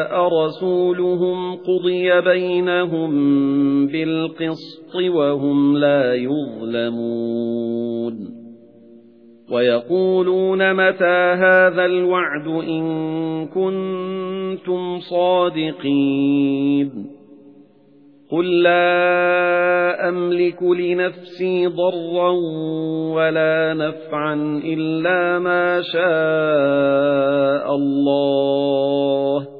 جَاءَ رَسُولُهُمْ قُضِيَ بَيْنَهُم بِالْقِسْطِ وَهُمْ لَا يُظْلَمُونَ وَيَقُولُونَ مَتَى هَذَا الْوَعْدُ إِن كُنتُمْ صَادِقِينَ قُل لَّا أَمْلِكُ لِنَفْسِي ضَرًّا وَلَا نَفْعًا إِلَّا مَا شَاءَ اللَّهُ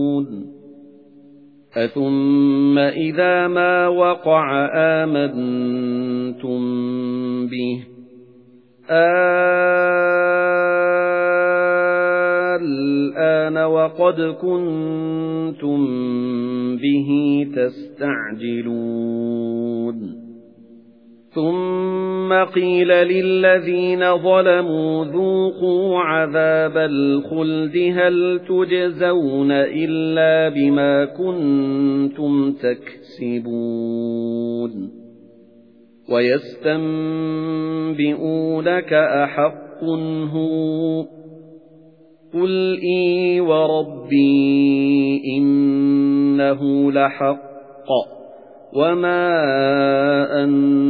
أَثُمَّ إِذَا مَا وَقَعَ آمَنْتُمْ بِهِ الْآنَ وَقَدْ كُنْتُمْ بِهِ تَسْتَعْجِلُونَ ثُمَّ قِيلَ لِلَّذِينَ ظَلَمُوا ذُوقُوا عَذَابَ الْخُلْدِ هَلْ تُجْزَوْنَ إِلَّا بِمَا كُنتُمْ تَكْسِبُونَ وَيَسْتَنبِئُونَكَ أَحَقٌّ هُوَ قُلْ إِي وَرَبِّي إِنَّهُ لَحَقٌّ وَمَا أَنْتُمْ